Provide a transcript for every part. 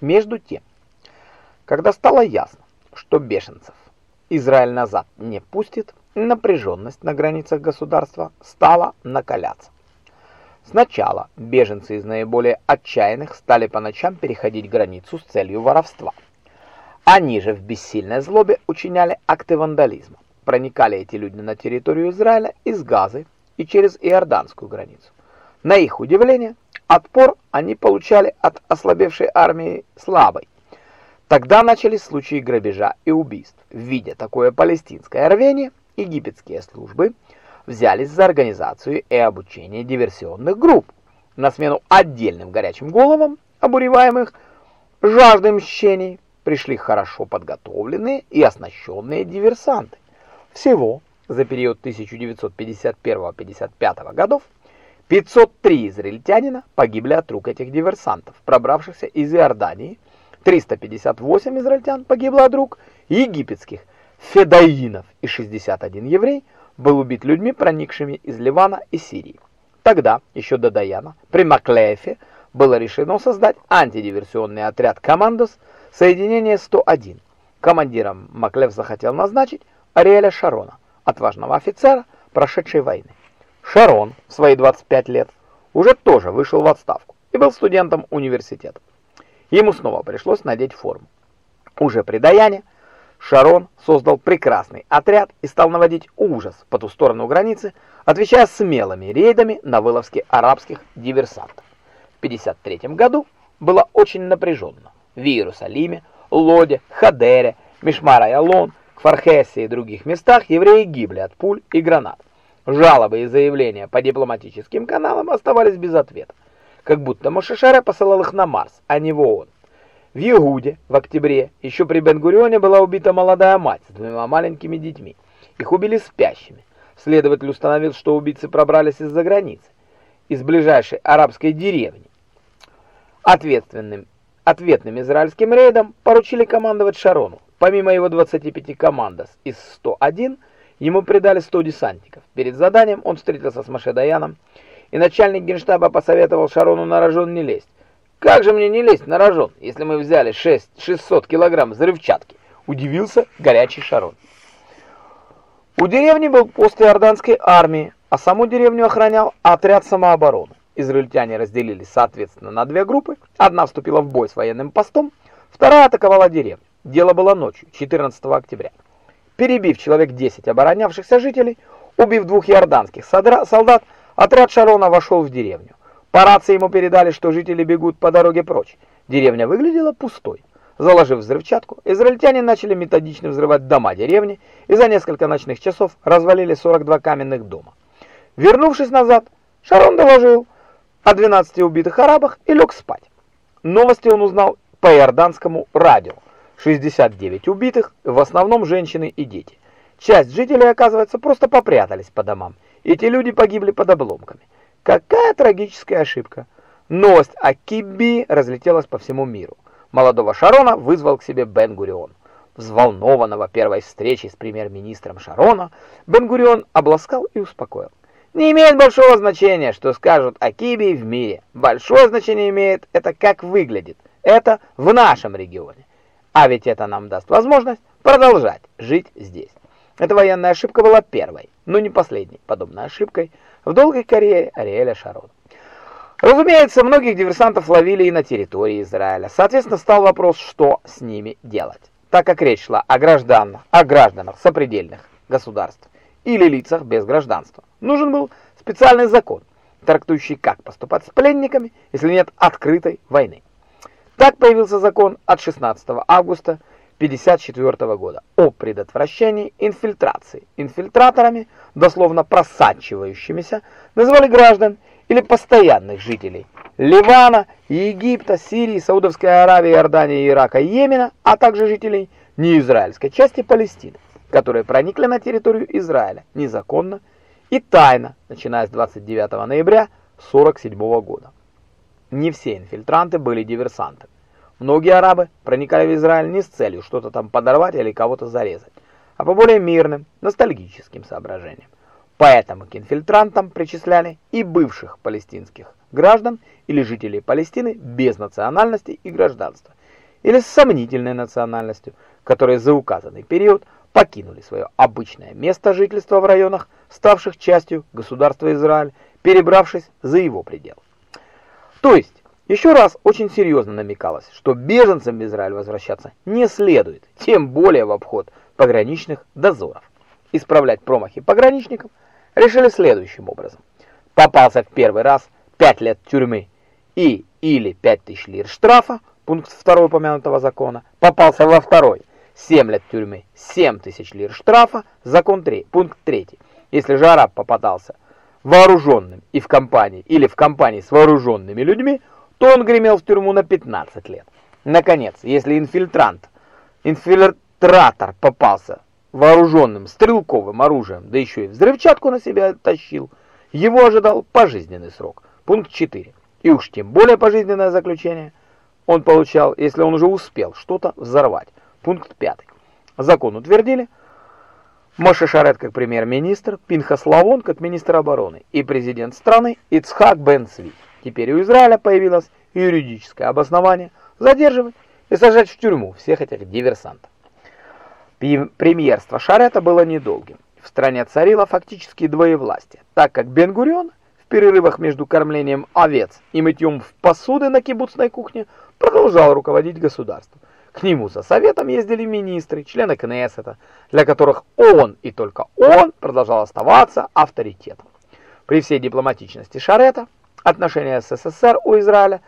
Между тем, когда стало ясно, что бешенцев Израиль назад не пустит, напряженность на границах государства стала накаляться. Сначала беженцы из наиболее отчаянных стали по ночам переходить границу с целью воровства. Они же в бессильной злобе учиняли акты вандализма. Проникали эти люди на территорию Израиля из Газы и через иорданскую границу. На их удивление, отпор они получали от ослабевшей армии слабой. Тогда начались случаи грабежа и убийств. Видя такое палестинское рвение, египетские службы взялись за организацию и обучение диверсионных групп. На смену отдельным горячим головам, обуреваемых жаждой мщений, пришли хорошо подготовленные и оснащенные диверсанты. Всего за период 1951-55 годов 503 израильтянина погибли от рук этих диверсантов, пробравшихся из Иордании. 358 израильтян погибло от рук египетских федаинов и 61 еврей был убит людьми, проникшими из Ливана и Сирии. Тогда, еще до Даяна, при Маклеефе было решено создать антидиверсионный отряд «Командос» соединение 101. Командиром Маклев захотел назначить Ариэля Шарона, отважного офицера, прошедшей войны. Шарон в свои 25 лет уже тоже вышел в отставку и был студентом университета. Ему снова пришлось надеть форму. Уже при Даяне Шарон создал прекрасный отряд и стал наводить ужас по ту сторону границы, отвечая смелыми рейдами на вылазки арабских диверсантов. В 1953 году было очень напряженно. В Иерусалиме, Лоде, Хадере, Мишмар-Айалон, Кфархесе и других местах евреи гибли от пуль и гранат. Жалобы и заявления по дипломатическим каналам оставались без ответа, как будто Мошешаре посылал их на Марс, а не в ООН. В Иуде в октябре еще при Бен-Гурионе была убита молодая мать с двумя маленькими детьми. Их убили спящими. Следователь установил, что убийцы пробрались из-за границы, из ближайшей арабской деревни. Ответственным ответным израильским рейдом поручили командовать Шарону. Помимо его 25 командос из 101, ему придали 100 десантников. Перед заданием он встретился с Машедаяном, и начальник генштаба посоветовал Шарону на рожон не лезть. Как же мне не лезть на рожон, если мы взяли 6 600 килограмм взрывчатки? Удивился горячий Шарон. У деревни был пост иорданской армии, а саму деревню охранял отряд самообороны. Израильтяне разделились соответственно на две группы. Одна вступила в бой с военным постом, вторая атаковала деревню. Дело было ночью, 14 октября. Перебив человек 10 оборонявшихся жителей, убив двух иорданских солдат, отряд Шарона вошел в деревню. По рации ему передали, что жители бегут по дороге прочь. Деревня выглядела пустой. Заложив взрывчатку, израильтяне начали методично взрывать дома деревни и за несколько ночных часов развалили 42 каменных дома. Вернувшись назад, Шарон доложил о 12 убитых арабах и лег спать. Новости он узнал по иорданскому радио. 69 убитых, в основном женщины и дети. Часть жителей, оказывается, просто попрятались по домам. Эти люди погибли под обломками. Какая трагическая ошибка. Новость о Кибби разлетелась по всему миру. Молодого Шарона вызвал к себе Бен-Гурион. Взволнованного первой встречей с премьер-министром Шарона, Бен-Гурион обласкал и успокоил. Не имеет большого значения, что скажут о Кибе в мире. Большое значение имеет это, как выглядит. Это в нашем регионе. А ведь это нам даст возможность продолжать жить здесь. Эта военная ошибка была первой, но не последней подобной ошибкой в долгой карьере Ариэля Шарона. Разумеется, многих диверсантов ловили и на территории Израиля. Соответственно, стал вопрос, что с ними делать. Так как речь шла о гражданах, о гражданах сопредельных государств или лицах без гражданства. Нужен был специальный закон, трактующий, как поступать с пленниками, если нет открытой войны. Так появился закон от 16 августа 1954 года о предотвращении инфильтрации. Инфильтраторами, дословно просачивающимися, называли граждан или постоянных жителей Ливана, Египта, Сирии, Саудовской Аравии, Иордании, Ирака Йемена, а также жителей неизраильской части Палестины, которые проникли на территорию Израиля незаконно и тайно, начиная с 29 ноября 1947 года. Не все инфильтранты были диверсантами. Многие арабы проникали в Израиль не с целью что-то там подорвать или кого-то зарезать, а по более мирным, ностальгическим соображениям. Поэтому к инфильтрантам причисляли и бывших палестинских граждан или жителей Палестины без национальности и гражданства. или с сомнительной национальностью, которые за указанный период покинули свое обычное место жительства в районах, ставших частью государства Израиль, перебравшись за его пределы. То есть, еще раз очень серьезно намекалось, что беженцам в Израиль возвращаться не следует, тем более в обход пограничных дозоров. Исправлять промахи пограничников решили следующим образом. Попался в первый раз 5 лет тюрьмы и или 5000 лир штрафа, пункт 2 упомянутого закона, попался во второй 7 лет тюрьмы, 7000 лир штрафа, закон 3, пункт 3. Если же араб попадался вооруженным и в компании или в компании с вооруженными людьми, то он гремел в тюрьму на 15 лет. Наконец, если инфильтрант, инфильтратор попался вооруженным стрелковым оружием, да еще и взрывчатку на себя тащил, его ожидал пожизненный срок. Пункт 4. И уж тем более пожизненное заключение он получал, если он уже успел что-то взорвать. Пункт 5. Закон утвердили. Моше Шарет как премьер-министр, Пинхас Лавон как министр обороны и президент страны Ицхак Бен Цви. Теперь у Израиля появилось юридическое обоснование задерживать и сажать в тюрьму всех этих диверсантов. Премьерство Шарета было недолгим. В стране царило фактически двоевластие, так как Бен-Гурион в перерывах между кормлением овец и мытьем в посуды на кибуцной кухне продолжал руководить государством. К нему за советом ездили министры, члены Кнессета, для которых он и только он продолжал оставаться авторитетом. При всей дипломатичности Шарета отношения с СССР у Израиля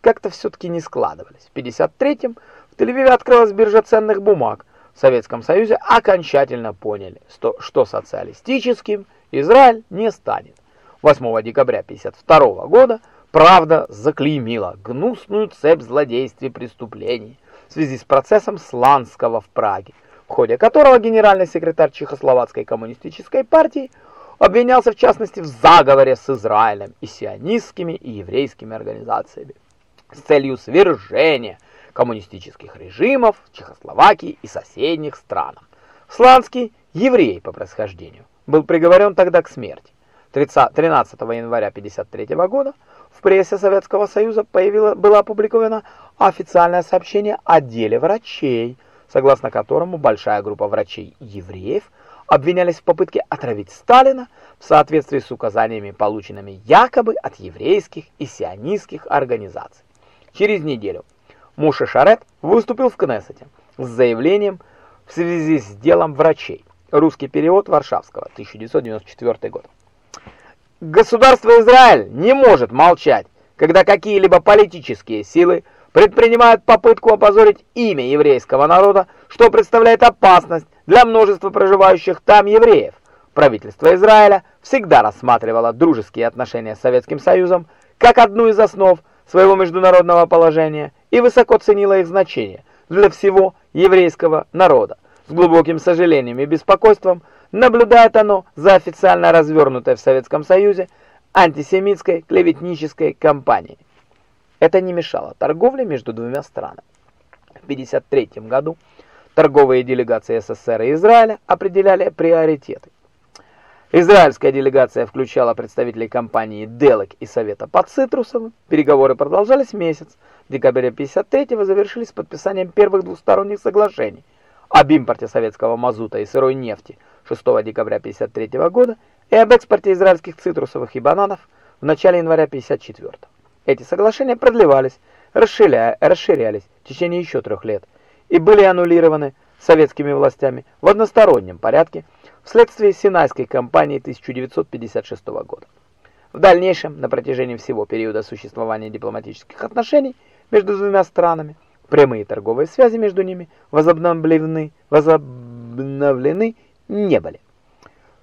как-то все-таки не складывались. В 1953-м в Тель-Авиве открылась биржа ценных бумаг. В Советском Союзе окончательно поняли, что социалистическим Израиль не станет. 8 декабря 1952 года правда заклеймила гнусную цепь злодейств преступлений в связи с процессом Сланского в Праге, в ходе которого генеральный секретарь Чехословацкой коммунистической партии обвинялся в частности в заговоре с Израилем и сионистскими и еврейскими организациями с целью свержения коммунистических режимов в Чехословакии и соседних странах. Сланский, еврей по происхождению, был приговорен тогда к смерти. 30, 13 января 1953 года в прессе Советского Союза появило, было опубликовано официальное сообщение о деле врачей, согласно которому большая группа врачей-евреев обвинялись в попытке отравить Сталина в соответствии с указаниями, полученными якобы от еврейских и сионистских организаций. Через неделю Муша Шарет выступил в Кнессете с заявлением в связи с делом врачей. Русский перевод Варшавского, 1994 год. Государство Израиль не может молчать, когда какие-либо политические силы предпринимают попытку опозорить имя еврейского народа, что представляет опасность для множества проживающих там евреев. Правительство Израиля всегда рассматривало дружеские отношения с Советским Союзом как одну из основ своего международного положения и высоко ценило их значение для всего еврейского народа. С глубоким сожалением и беспокойством наблюдает оно за официально развернутой в Советском Союзе антисемитской клеветнической кампанией. Это не мешало торговле между двумя странами. В 1953 году торговые делегации СССР и Израиля определяли приоритеты. Израильская делегация включала представителей компании Делек и Совета по цитрусовым. Переговоры продолжались месяц. В декабре 1953 завершились подписанием первых двусторонних соглашений об импорте советского мазута и сырой нефти 6 декабря 1953 года и об экспорте израильских цитрусовых и бананов в начале января 1954. Эти соглашения продлевались, расширялись в течение еще трех лет и были аннулированы советскими властями в одностороннем порядке вследствие Синайской кампании 1956 года. В дальнейшем, на протяжении всего периода существования дипломатических отношений между двумя странами, прямые торговые связи между ними возобновлены, возобновлены не были.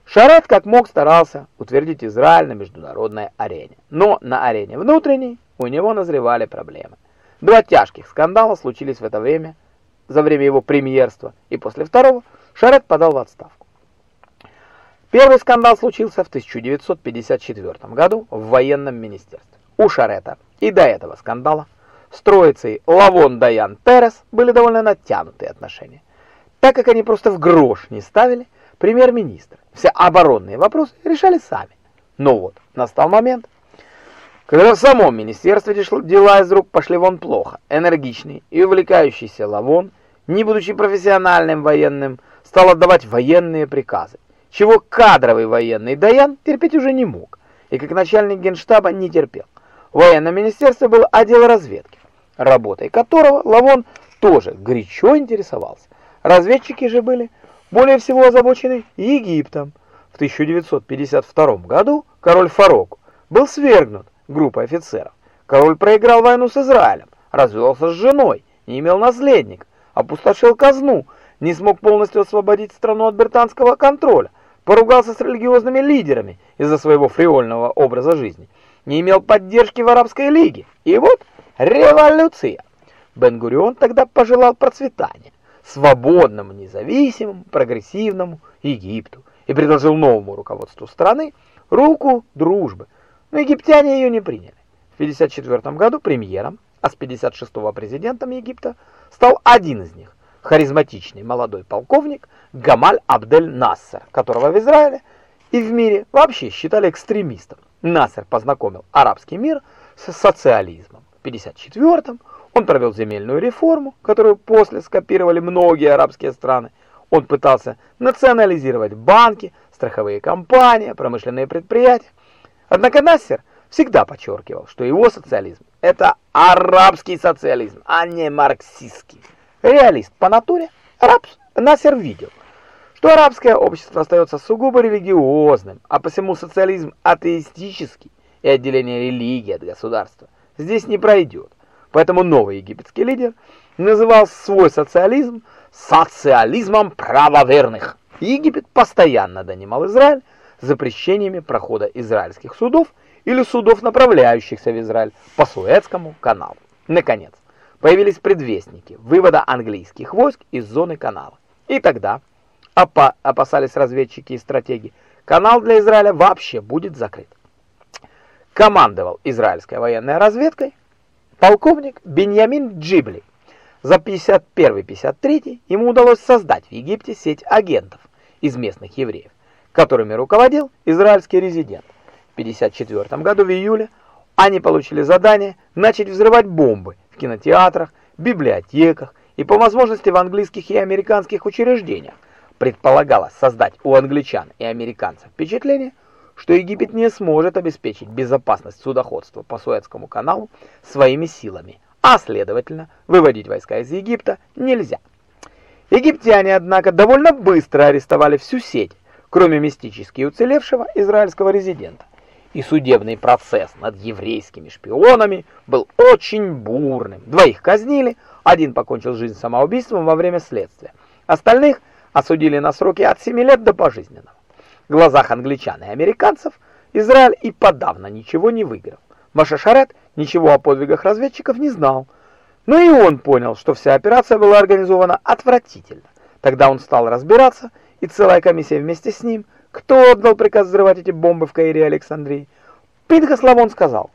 Шарет как мог старался утвердить Израиль на международной арене. Но на арене внутренней у него назревали проблемы. Два тяжких скандала случились в это время, за время его премьерства, и после второго Шарет подал в отставку. Первый скандал случился в 1954 году в военном министерстве. У Шарета и до этого скандала с троицей Лавон Даян Перес были довольно натянутые отношения, так как они просто в грош не ставили премьер-министра. Все оборонные вопросы решали сами. Но вот настал момент, Когда в самом министерстве дела из рук пошли вон плохо, энергичный и увлекающийся Лавон, не будучи профессиональным военным, стал отдавать военные приказы, чего кадровый военный Даян терпеть уже не мог, и как начальник генштаба не терпел. В военном министерстве был отдел разведки, работой которого Лавон тоже горячо интересовался. Разведчики же были более всего озабочены Египтом. В 1952 году король Фарок был свергнут группой офицеров. Король проиграл войну с Израилем, развелся с женой, не имел наследника, опустошил казну, не смог полностью освободить страну от британского контроля, поругался с религиозными лидерами из-за своего фривольного образа жизни, не имел поддержки в Арабской лиге. И вот революция. Бен-Гурион тогда пожелал процветания, свободному, независимому, прогрессивному Египту и предложил новому руководству страны руку дружбы. Но египтяне ее не приняли. В 1954 году премьером, а с 56-го президентом Египта стал один из них, харизматичный молодой полковник Гамаль Абдель Нассер, которого в Израиле и в мире вообще считали экстремистом. Нассер познакомил арабский мир с социализмом. В 1954 он провел земельную реформу, которую после скопировали многие арабские страны. Он пытался национализировать банки, страховые компании, промышленные предприятия. Однако Нассер всегда подчеркивал, что его социализм – это арабский социализм, а не марксистский. Реалист по натуре, араб Нассер видел, что арабское общество остается сугубо религиозным, а посему социализм атеистический и отделение религии от государства здесь не пройдет. Поэтому новый египетский лидер называл свой социализм социализмом правоверных. Египет постоянно донимал Израиль запрещениями прохода израильских судов или судов, направляющихся в Израиль по Суэцкому каналу. Наконец, появились предвестники вывода английских войск из зоны канала. И тогда, опа опасались разведчики и стратеги, канал для Израиля вообще будет закрыт. Командовал израильской военной разведкой полковник Беньямин Джибли. За 51-53 ему удалось создать в Египте сеть агентов из местных евреев которыми руководил израильский резидент. В 1954 году в июле они получили задание начать взрывать бомбы в кинотеатрах, библиотеках и по возможности в английских и американских учреждениях. Предполагалось создать у англичан и американцев впечатление, что Египет не сможет обеспечить безопасность судоходства по Суэцкому каналу своими силами, а следовательно, выводить войска из Египта нельзя. Египтяне, однако, довольно быстро арестовали всю сеть кроме мистически уцелевшего израильского резидента. И судебный процесс над еврейскими шпионами был очень бурным. Двоих казнили, один покончил жизнь самоубийством во время следствия. Остальных осудили на сроки от 7 лет до пожизненного. Глазах англичан и американцев Израиль и подавно ничего не выиграл. Машашарет ничего о подвигах разведчиков не знал. Но и он понял, что вся операция была организована отвратительно. Тогда он стал разбираться и целая комиссия вместе с ним. Кто отдал приказ взрывать эти бомбы в Каире и Александрии? Пинхас Ламон сказал,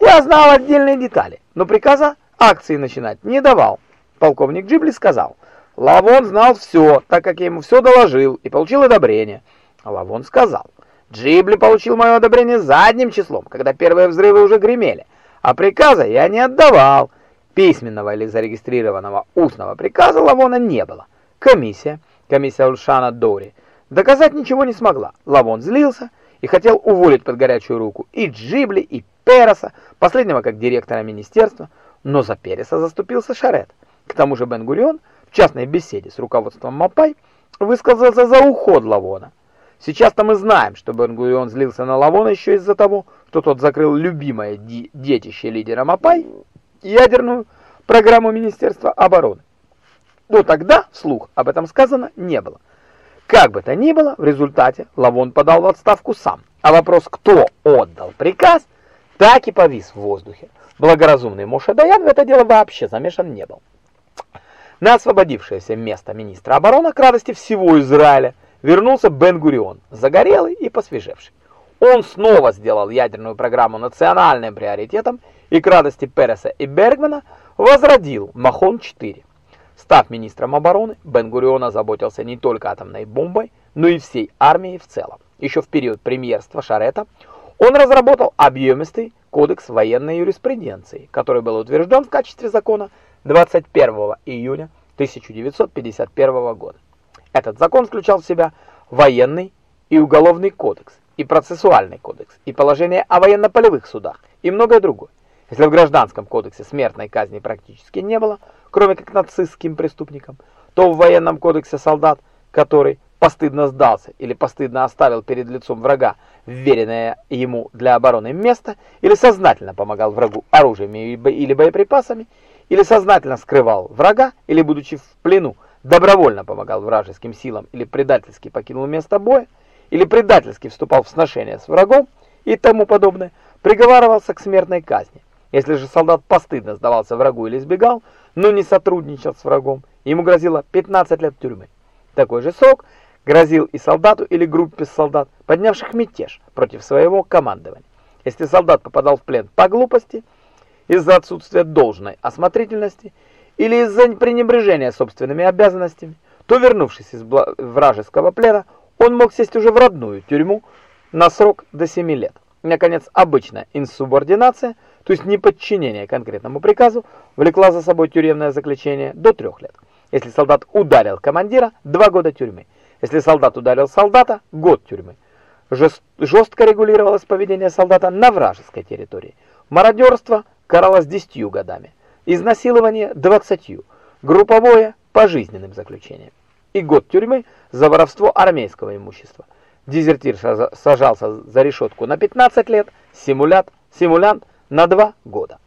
«Я знал отдельные детали, но приказа акции начинать не давал». Полковник Джибли сказал, «Лавон знал все, так как я ему все доложил и получил одобрение». Лавон сказал, «Джибли получил мое одобрение задним числом, когда первые взрывы уже гремели, а приказа я не отдавал». Письменного или зарегистрированного устного приказа Лавона не было. Комиссия комиссия Ульшана Дори, доказать ничего не смогла. Лавон злился и хотел уволить под горячую руку и Джибли, и Переса, последнего как директора министерства, но за Переса заступился Шарет. К тому же Бен-Гурион в частной беседе с руководством Мапай высказался за уход Лавона. Сейчас-то мы знаем, что Бен-Гурион злился на Лавона еще из-за того, что тот закрыл любимое детище лидера Мапай, ядерную программу Министерства обороны. Но тогда слух об этом сказано не было. Как бы то ни было, в результате Лавон подал в отставку сам, а вопрос, кто отдал приказ, так и повис в воздухе. Благоразумный Моше Даян в это дело вообще замешан не был. На освободившееся место министра обороны к радости всего Израиля вернулся Бен-Гурион, загорелый и посвежевший. Он снова сделал ядерную программу национальным приоритетом и к радости Переса и Бергмана возродил Махон-4. Став министром обороны, Бен-Гурион озаботился не только атомной бомбой, но и всей армией в целом. Еще в период премьерства Шарета Он разработал объемистый кодекс военной юриспруденции, который был утвержден в качестве закона 21 июня 1951 года. Этот закон включал в себя военный и уголовный кодекс, и процессуальный кодекс, и положение о военно-полевых судах, и многое другое. Если в гражданском кодексе смертной казни практически не было, кроме как нацистским преступникам, то в военном кодексе солдат, который постыдно сдался или постыдно оставил перед лицом врага вверенное ему для обороны место, или сознательно помогал врагу оружием или боеприпасами, или сознательно скрывал врага, или, будучи в плену, добровольно помогал вражеским силам или предательски покинул место боя, или предательски вступал в сношение с врагом и тому подобное, приговаривался к смертной казни. Если же солдат постыдно сдавался врагу или избегал, но не сотрудничал с врагом, ему грозило 15 лет тюрьмы. Такой же срок грозил и солдату или группе солдат, поднявших мятеж против своего командования. Если солдат попадал в плен по глупости, из-за отсутствия должной осмотрительности или из-за пренебрежения собственными обязанностями, то, вернувшись из вражеского плена, он мог сесть уже в родную тюрьму на срок до 7 лет. Наконец, обычная инсубординация, то есть неподчинение конкретному приказу, влекла за собой тюремное заключение до 3 лет. Если солдат ударил командира, 2 года тюрьмы. Если солдат ударил солдата, год тюрьмы. Жестко регулировалось поведение солдата на вражеской территории. Мародерство каралось 10 годами, изнасилование 20, групповое пожизненным заключением и год тюрьмы за воровство армейского имущества. Дезертир сажался за решетку на 15 лет, симулянт, симулянт на 2 года.